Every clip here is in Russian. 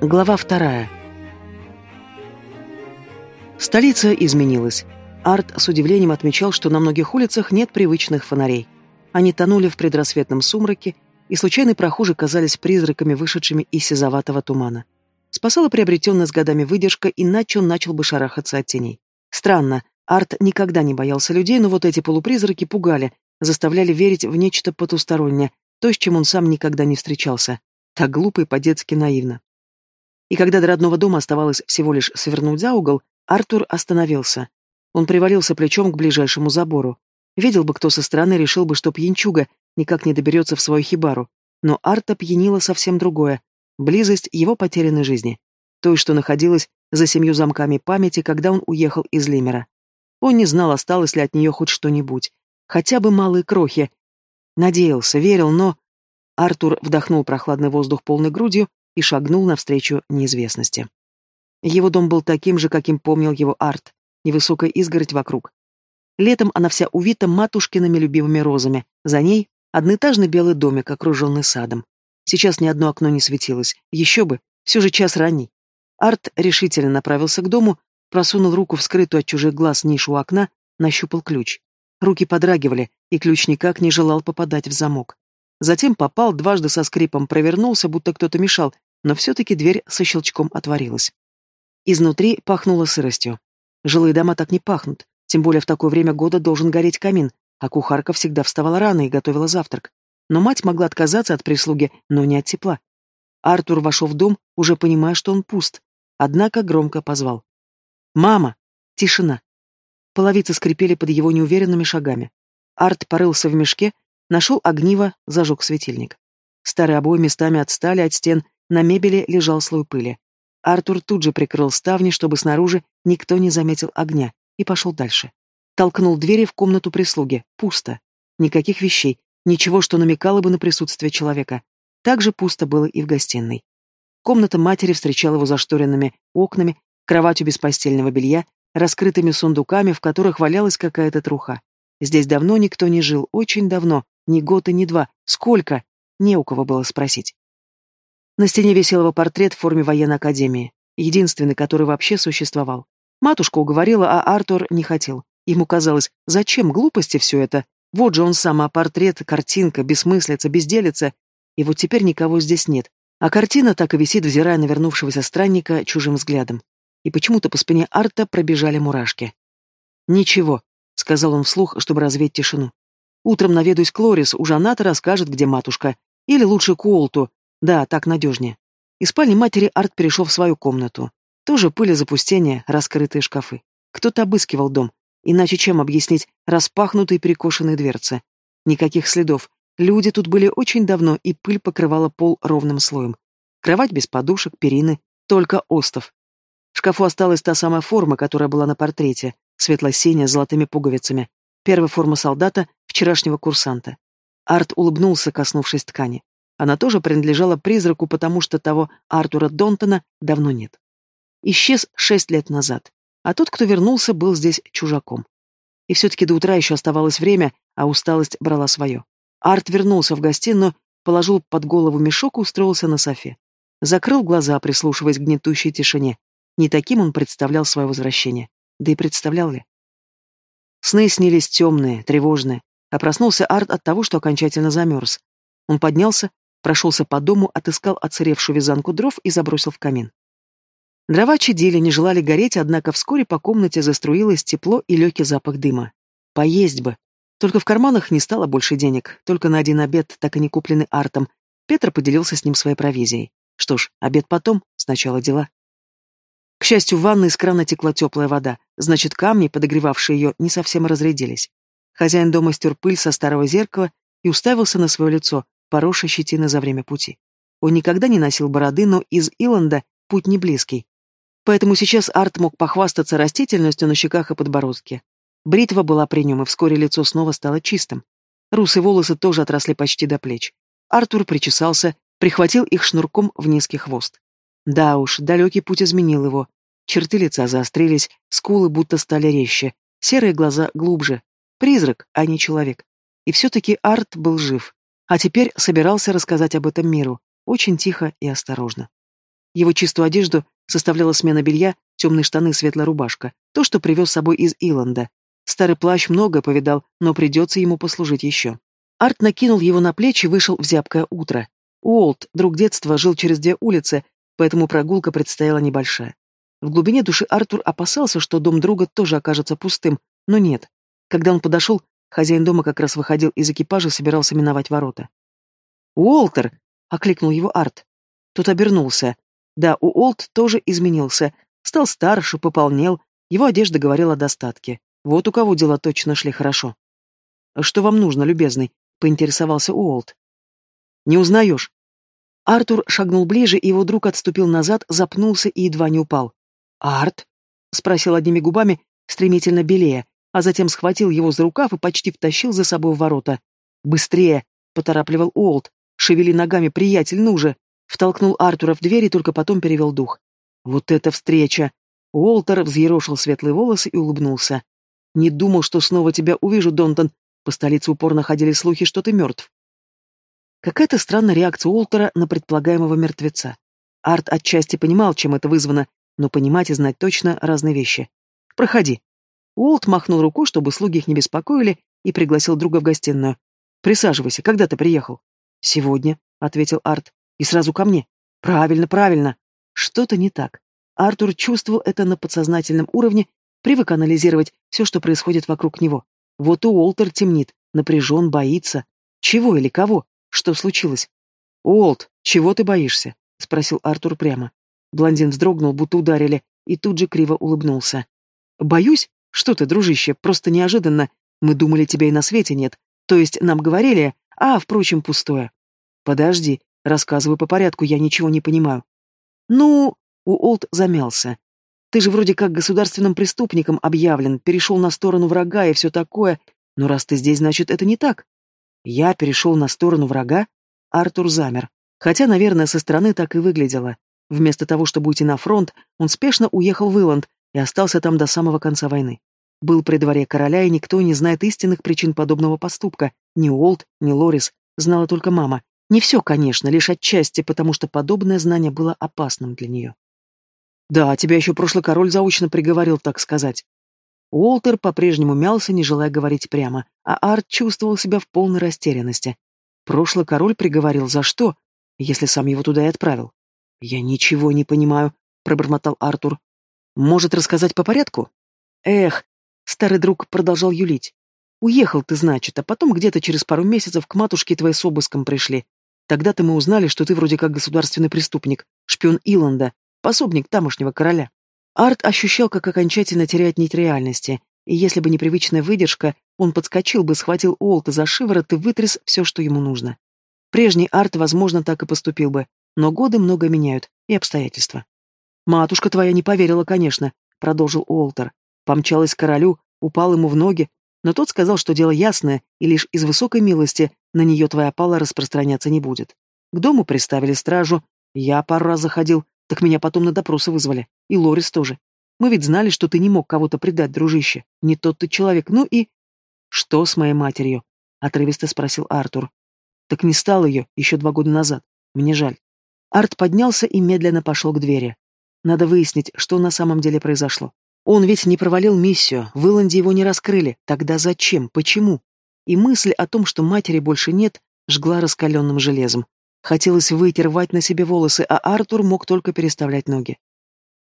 Глава вторая. Столица изменилась. Арт с удивлением отмечал, что на многих улицах нет привычных фонарей. Они тонули в предрассветном сумраке, и случайные прохожие казались призраками, вышедшими из сизоватого тумана. Спасала приобретенная с годами выдержка, иначе он начал бы шарахаться от теней. Странно, Арт никогда не боялся людей, но вот эти полупризраки пугали, заставляли верить в нечто потустороннее, то, с чем он сам никогда не встречался. Так глупо и по-детски наивно. И когда до родного дома оставалось всего лишь свернуть за угол, Артур остановился. Он привалился плечом к ближайшему забору. Видел бы кто со стороны, решил бы, что пьянчуга никак не доберется в свою хибару. Но Арта пьянила совсем другое — близость его потерянной жизни. Той, что находилась за семью замками памяти, когда он уехал из Лимера. Он не знал, осталось ли от нее хоть что-нибудь. Хотя бы малые крохи. Надеялся, верил, но... Артур вдохнул прохладный воздух полной грудью и шагнул навстречу неизвестности. Его дом был таким же, каким помнил его Арт, невысокая изгородь вокруг. Летом она вся увита матушкиными любимыми розами, за ней одноэтажный белый домик, окруженный садом. Сейчас ни одно окно не светилось, еще бы, все же час ранний. Арт решительно направился к дому, просунул руку в скрытую от чужих глаз нишу окна, нащупал ключ. Руки подрагивали, и ключ никак не желал попадать в замок. Затем попал, дважды со скрипом провернулся, будто кто-то мешал, но все-таки дверь со щелчком отворилась. Изнутри пахнуло сыростью. Жилые дома так не пахнут, тем более в такое время года должен гореть камин, а кухарка всегда вставала рано и готовила завтрак. Но мать могла отказаться от прислуги, но не от тепла. Артур вошел в дом, уже понимая, что он пуст, однако громко позвал. «Мама!» Тишина. Половицы скрипели под его неуверенными шагами. Арт порылся в мешке, Нашел огниво, зажег светильник. Старые обои местами отстали от стен, на мебели лежал слой пыли. Артур тут же прикрыл ставни, чтобы снаружи никто не заметил огня, и пошел дальше. Толкнул двери в комнату прислуги. Пусто. Никаких вещей, ничего, что намекало бы на присутствие человека. Так же пусто было и в гостиной. Комната матери встречала его зашторенными окнами, кроватью без постельного белья, раскрытыми сундуками, в которых валялась какая-то труха. Здесь давно никто не жил, очень давно, ни год и ни два. Сколько? Не у кого было спросить. На стене висел его портрет в форме военной академии, единственный, который вообще существовал. Матушка уговорила, а Артур не хотел. Ему казалось, зачем глупости все это? Вот же он сам, а портрет, картинка, бессмыслица, безделица. И вот теперь никого здесь нет. А картина так и висит, взирая на вернувшегося странника чужим взглядом. И почему-то по спине Арта пробежали мурашки. «Ничего», — сказал он вслух, чтобы развеять тишину. Утром наведусь к Лорис, уж она-то расскажет, где матушка. Или лучше к Уолту. Да, так надежнее. Из спальни матери Арт перешел в свою комнату. Тоже пыль и запустение, раскрытые шкафы. Кто-то обыскивал дом. Иначе чем объяснить распахнутые перекошенные дверцы? Никаких следов. Люди тут были очень давно, и пыль покрывала пол ровным слоем. Кровать без подушек, перины, только остов. В шкафу осталась та самая форма, которая была на портрете, светло-синяя с золотыми пуговицами. Первая форма солдата, вчерашнего курсанта. Арт улыбнулся, коснувшись ткани. Она тоже принадлежала призраку, потому что того Артура Донтона давно нет. Исчез шесть лет назад, а тот, кто вернулся, был здесь чужаком. И все-таки до утра еще оставалось время, а усталость брала свое. Арт вернулся в гостиную, положил под голову мешок и устроился на софе. Закрыл глаза, прислушиваясь к гнетущей тишине. Не таким он представлял свое возвращение. Да и представлял ли? Сны снились темные, тревожные, а проснулся Арт от того, что окончательно замерз. Он поднялся, прошелся по дому, отыскал оцаревшую вязанку дров и забросил в камин. Дрова чадили, не желали гореть, однако вскоре по комнате заструилось тепло и легкий запах дыма. Поесть бы. Только в карманах не стало больше денег, только на один обед, так и не купленный Артом. Петр поделился с ним своей провизией. Что ж, обед потом, сначала дела. К счастью, в ванной из крана текла теплая вода, значит, камни, подогревавшие ее, не совсем разрядились. Хозяин дома стер пыль со старого зеркала и уставился на свое лицо, поросшее щетиной за время пути. Он никогда не носил бороды, но из Иланда путь не близкий. Поэтому сейчас Арт мог похвастаться растительностью на щеках и подбородке. Бритва была при нем, и вскоре лицо снова стало чистым. Русые волосы тоже отросли почти до плеч. Артур причесался, прихватил их шнурком в низкий хвост. Да уж, далекий путь изменил его. Черты лица заострились, скулы будто стали резче, серые глаза глубже. Призрак, а не человек. И все-таки Арт был жив. А теперь собирался рассказать об этом миру, очень тихо и осторожно. Его чистую одежду составляла смена белья, темные штаны, светлая рубашка. То, что привез с собой из Иланда. Старый плащ много повидал, но придется ему послужить еще. Арт накинул его на плечи и вышел в зябкое утро. Уолт, друг детства, жил через две улицы, поэтому прогулка предстояла небольшая. В глубине души Артур опасался, что дом друга тоже окажется пустым, но нет. Когда он подошел, хозяин дома как раз выходил из экипажа и собирался миновать ворота. «Уолтер!» — окликнул его Арт. Тот обернулся. Да, Уолт тоже изменился. Стал старше, пополнел. Его одежда говорила о достатке. Вот у кого дела точно шли хорошо. «Что вам нужно, любезный?» — поинтересовался Уолт. «Не узнаешь?» Артур шагнул ближе, и его друг отступил назад, запнулся и едва не упал. «Арт?» — спросил одними губами, стремительно белее, а затем схватил его за рукав и почти втащил за собой в ворота. «Быстрее!» — поторапливал Уолт. «Шевели ногами, приятель, ну же!» Втолкнул Артура в дверь и только потом перевел дух. «Вот это встреча!» Уолтер взъерошил светлые волосы и улыбнулся. «Не думал, что снова тебя увижу, Донтон. По столице упорно ходили слухи, что ты мертв». Какая-то странная реакция Уолтера на предполагаемого мертвеца. Арт отчасти понимал, чем это вызвано, но понимать и знать точно разные вещи. «Проходи». Уолт махнул рукой, чтобы слуги их не беспокоили, и пригласил друга в гостиную. «Присаживайся, когда ты приехал?» «Сегодня», — ответил Арт. «И сразу ко мне». «Правильно, правильно». Что-то не так. Артур чувствовал это на подсознательном уровне, привык анализировать все, что происходит вокруг него. Вот у Уолтер темнит, напряжен, боится. Чего или кого? Что случилось? «Уолт, чего ты боишься?» — спросил Артур прямо. Блондин вздрогнул, будто ударили, и тут же криво улыбнулся. «Боюсь? Что ты, дружище, просто неожиданно. Мы думали, тебя и на свете нет. То есть нам говорили, а, впрочем, пустое. Подожди, рассказывай по порядку, я ничего не понимаю. Ну, Уолт замялся. Ты же вроде как государственным преступником объявлен, перешел на сторону врага и все такое. Но раз ты здесь, значит, это не так. Я перешел на сторону врага? Артур замер. Хотя, наверное, со стороны так и выглядело. Вместо того, чтобы уйти на фронт, он спешно уехал в Иланд и остался там до самого конца войны. Был при дворе короля, и никто не знает истинных причин подобного поступка. Ни Уолт, ни Лорис. Знала только мама. Не все, конечно, лишь отчасти, потому что подобное знание было опасным для нее. Да, тебя еще прошлый король заочно приговорил, так сказать. Уолтер по-прежнему мялся, не желая говорить прямо, а Арт чувствовал себя в полной растерянности. Прошлый король приговорил за что, если сам его туда и отправил? Я ничего не понимаю, пробормотал Артур. Может, рассказать по порядку? Эх, старый друг продолжал юлить. Уехал ты, значит, а потом где-то через пару месяцев к матушке твоей с обыском пришли. Тогда-то мы узнали, что ты вроде как государственный преступник, шпион Иланда, пособник тамошнего короля. Арт ощущал, как окончательно теряет нить реальности, и если бы непривычная выдержка, он подскочил бы, схватил Уолта за шиворот и вытряс все, что ему нужно. Прежний Арт, возможно, так и поступил бы, но годы много меняют, и обстоятельства. «Матушка твоя не поверила, конечно», — продолжил Уолтер. Помчалась к королю, упал ему в ноги, но тот сказал, что дело ясное, и лишь из высокой милости на нее твоя пала распространяться не будет. К дому приставили стражу, я пару раз заходил, так меня потом на допросы вызвали. И Лорис тоже. Мы ведь знали, что ты не мог кого-то предать, дружище. Не тот ты человек, ну и... Что с моей матерью? Отрывисто спросил Артур. Так не стал ее еще два года назад. Мне жаль. Арт поднялся и медленно пошел к двери. Надо выяснить, что на самом деле произошло. Он ведь не провалил миссию, в Иланде его не раскрыли. Тогда зачем? Почему? И мысль о том, что матери больше нет, жгла раскаленным железом. Хотелось выйти, рвать на себе волосы, а Артур мог только переставлять ноги.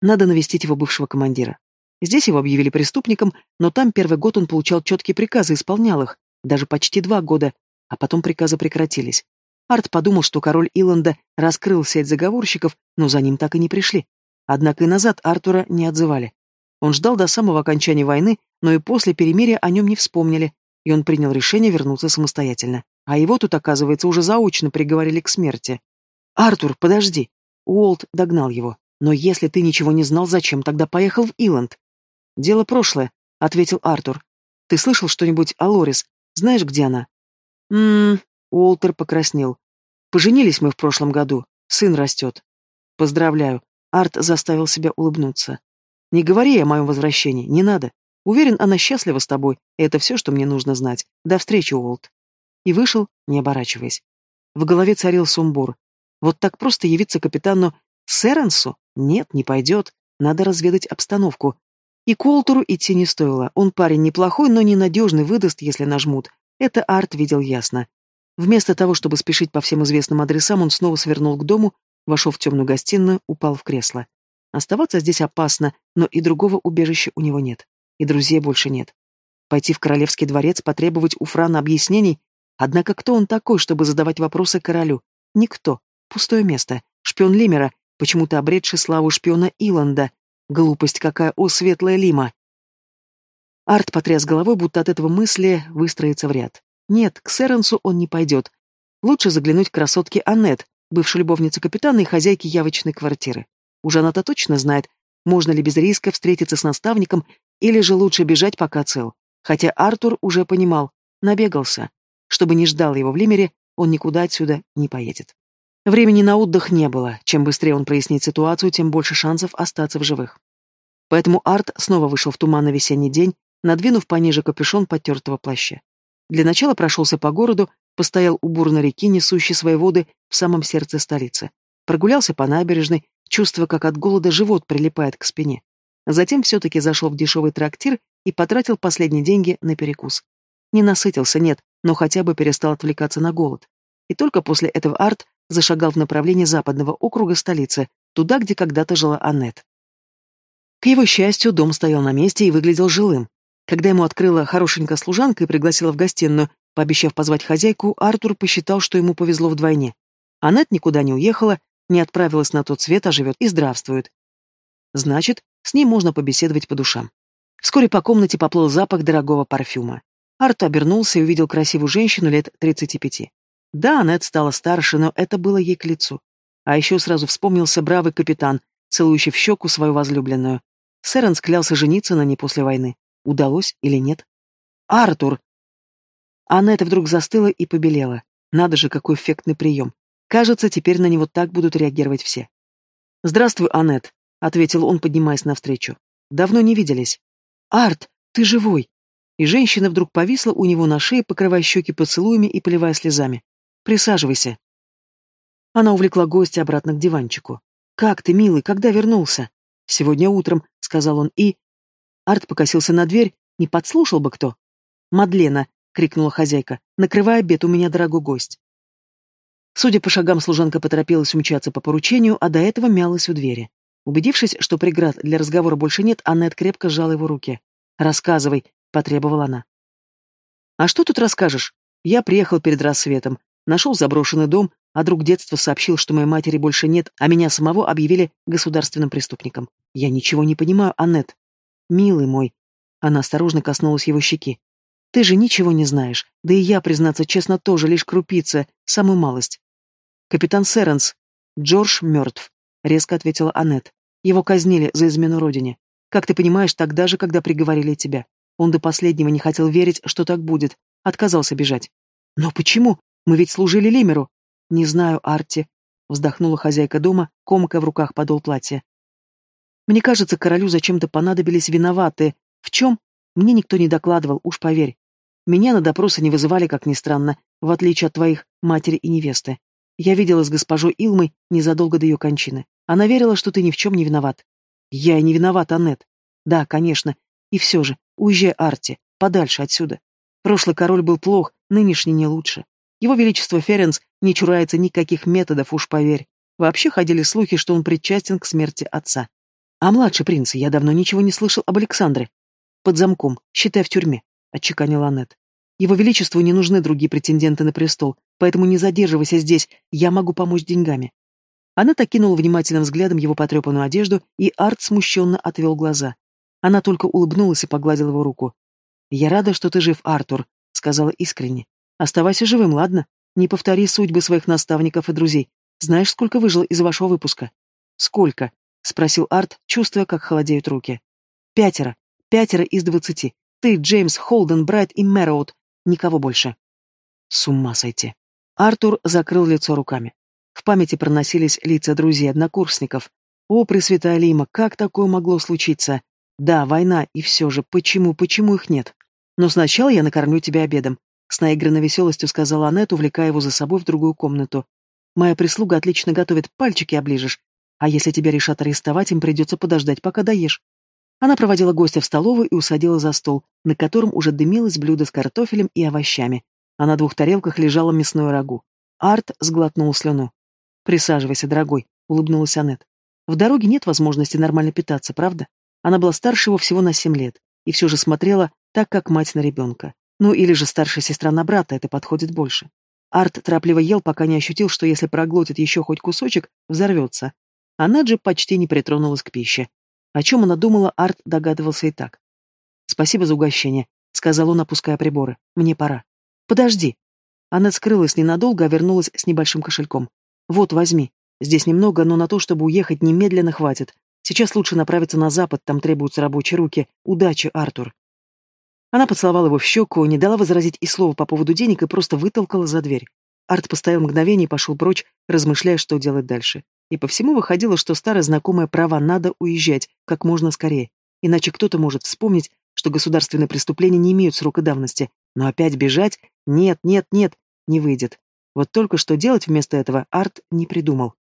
Надо навестить его бывшего командира. Здесь его объявили преступником, но там первый год он получал четкие приказы, исполнял их, даже почти два года, а потом приказы прекратились. Арт подумал, что король Иланда раскрыл сеть заговорщиков, но за ним так и не пришли. Однако и назад Артура не отзывали. Он ждал до самого окончания войны, но и после перемирия о нем не вспомнили, и он принял решение вернуться самостоятельно. А его тут, оказывается, уже заочно приговорили к смерти. «Артур, подожди!» Уолт догнал его. «Но если ты ничего не знал, зачем тогда поехал в Иланд?» «Дело прошлое», — ответил Артур. «Ты слышал что-нибудь о Лорис? Знаешь, где она?» «М-м-м...» Уолтер покраснел. «Поженились мы в прошлом году. Сын растет». «Поздравляю». Арт заставил себя улыбнуться. Не говори о моем возвращении, не надо. Уверен, она счастлива с тобой, и это все, что мне нужно знать. До встречи, Уолт. И вышел, не оборачиваясь. В голове царил сумбур. Вот так просто явиться капитану Сэренсу? Нет, не пойдет. Надо разведать обстановку. И Колтуру идти не стоило. Он парень неплохой, но ненадежный, выдаст, если нажмут. Это Арт видел ясно. Вместо того, чтобы спешить по всем известным адресам, он снова свернул к дому, вошел в темную гостиную, упал в кресло. Оставаться здесь опасно, но и другого убежища у него нет. И друзей больше нет. Пойти в королевский дворец, потребовать у Франа объяснений? Однако кто он такой, чтобы задавать вопросы королю? Никто. Пустое место. Шпион Лимера, почему-то обретший славу шпиона Иланда. Глупость какая, о, светлая Лима! Арт потряс головой, будто от этого мысли выстроится в ряд. Нет, к Сэренсу он не пойдет. Лучше заглянуть к красотке Аннет, бывшей любовнице капитана и хозяйке явочной квартиры. Уже она-то точно знает, можно ли без риска встретиться с наставником, или же лучше бежать, пока цел. Хотя Артур уже понимал, набегался. Чтобы не ждал его в Лимере, он никуда отсюда не поедет. Времени на отдых не было. Чем быстрее он прояснит ситуацию, тем больше шансов остаться в живых. Поэтому Арт снова вышел в туманный весенний день, надвинув пониже капюшон потертого плаща. Для начала прошелся по городу, постоял у бурной реки, несущей свои воды в самом сердце столицы. Прогулялся по набережной, чувствуя, как от голода живот прилипает к спине. Затем все-таки зашел в дешевый трактир и потратил последние деньги на перекус. Не насытился, нет, но хотя бы перестал отвлекаться на голод. И только после этого Арт зашагал в направлении западного округа столицы, туда, где когда-то жила Аннет. К его счастью, дом стоял на месте и выглядел жилым. Когда ему открыла хорошенькая служанка и пригласила в гостиную, пообещав позвать хозяйку, Артур посчитал, что ему повезло вдвойне. Аннет никуда не уехала, не отправилась на тот свет, а живет и здравствует. Значит, с ней можно побеседовать по душам. Вскоре по комнате поплыл запах дорогого парфюма. Арт обернулся и увидел красивую женщину лет 35. Да, Аннет стала старше, но это было ей к лицу. А еще сразу вспомнился бравый капитан, целующий в щеку свою возлюбленную. Сэрон склялся жениться на ней после войны. Удалось или нет? «Артур!» Аннет вдруг застыла и побелела. Надо же, какой эффектный прием. Кажется, теперь на него так будут реагировать все. «Здравствуй, Аннет», — ответил он, поднимаясь навстречу. «Давно не виделись». «Арт, ты живой!» И женщина вдруг повисла у него на шее, покрывая щеки поцелуями и поливая слезами. «Присаживайся». Она увлекла гостя обратно к диванчику. «Как ты, милый, когда вернулся?» «Сегодня утром», — сказал он, и... Арт покосился на дверь, не подслушал бы кто. «Мадлена», — крикнула хозяйка, — «накрывай обед, у меня дорогой гость». Судя по шагам, служанка поторопилась умчаться по поручению, а до этого мялась у двери. Убедившись, что преград для разговора больше нет, Аннет крепко сжала его руки. «Рассказывай», — потребовала она. «А что тут расскажешь? Я приехал перед рассветом, нашел заброшенный дом, а друг детства сообщил, что моей матери больше нет, а меня самого объявили государственным преступником. Я ничего не понимаю, Аннет. Милый мой». Она осторожно коснулась его щеки. «Ты же ничего не знаешь, да и я, признаться честно, тоже лишь крупица, самую малость. «Капитан Сэренс. Джордж мертв», — резко ответила Аннет. «Его казнили за измену родине. Как ты понимаешь, тогда же, когда приговорили тебя. Он до последнего не хотел верить, что так будет. Отказался бежать. Но почему? Мы ведь служили Лимеру. Не знаю, Арти. Вздохнула хозяйка дома, комкая в руках подол платья. Мне кажется, королю зачем-то понадобились виноватые. В чем? Мне никто не докладывал, уж поверь. Меня на допросы не вызывали, как ни странно, в отличие от твоих матери и невесты. Я видела с госпожой Илмой незадолго до ее кончины. Она верила, что ты ни в чем не виноват. Я и не виноват, Аннет. Да, конечно. И все же, уезжай, Арти, подальше отсюда. Прошлый король был плох, нынешний не лучше. Его величество Ференс не чурается никаких методов, уж поверь. Вообще ходили слухи, что он причастен к смерти отца. А младший принц, я давно ничего не слышал об Александре. Под замком, считай в тюрьме, — отчеканила Аннет. Его Величеству не нужны другие претенденты на престол, поэтому не задерживайся здесь, я могу помочь деньгами». Она окинула внимательным взглядом его потрепанную одежду, и Арт смущенно отвел глаза. Она только улыбнулась и погладила его руку. «Я рада, что ты жив, Артур», — сказала искренне. «Оставайся живым, ладно? Не повтори судьбы своих наставников и друзей. Знаешь, сколько выжило из вашего выпуска?» «Сколько?» — спросил Арт, чувствуя, как холодеют руки. «Пятеро. Пятеро из двадцати. Ты, Джеймс, Холден, Брайт и Мэроуд. Никого больше. С ума сойти. Артур закрыл лицо руками. В памяти проносились лица друзей-однокурсников. О, Пресвятая Лима, как такое могло случиться? Да, война, и все же, почему, почему их нет? Но сначала я накормлю тебя обедом. С наигранной веселостью сказала Аннет, увлекая его за собой в другую комнату. Моя прислуга отлично готовит, пальчики оближешь. А если тебя решат арестовать, им придется подождать, пока доешь. Она проводила гостя в столовую и усадила за стол, на котором уже дымилось блюдо с картофелем и овощами, а на двух тарелках лежало мясное рагу. Арт сглотнул слюну. «Присаживайся, дорогой», — улыбнулась Аннет. «В дороге нет возможности нормально питаться, правда? Она была старше его всего на семь лет, и все же смотрела так, как мать на ребенка. Ну или же старшая сестра на брата, это подходит больше. Арт торопливо ел, пока не ощутил, что если проглотит еще хоть кусочек, взорвется. А Наджи почти не притронулась к пище. О чем она думала, Арт догадывался и так. «Спасибо за угощение», — сказал он, опуская приборы. «Мне пора». «Подожди». Она скрылась ненадолго, а вернулась с небольшим кошельком. «Вот, возьми. Здесь немного, но на то, чтобы уехать, немедленно хватит. Сейчас лучше направиться на запад, там требуются рабочие руки. Удачи, Артур». Она поцеловала его в щеку, не дала возразить и слова по поводу денег и просто вытолкала за дверь. Арт постоял мгновение и пошел прочь, размышляя, что делать дальше. И по всему выходило, что старая знакомая права надо уезжать как можно скорее, иначе кто-то может вспомнить, что государственные преступления не имеют срока давности, но опять бежать? Нет, нет, нет, не выйдет. Вот только что делать вместо этого Арт не придумал.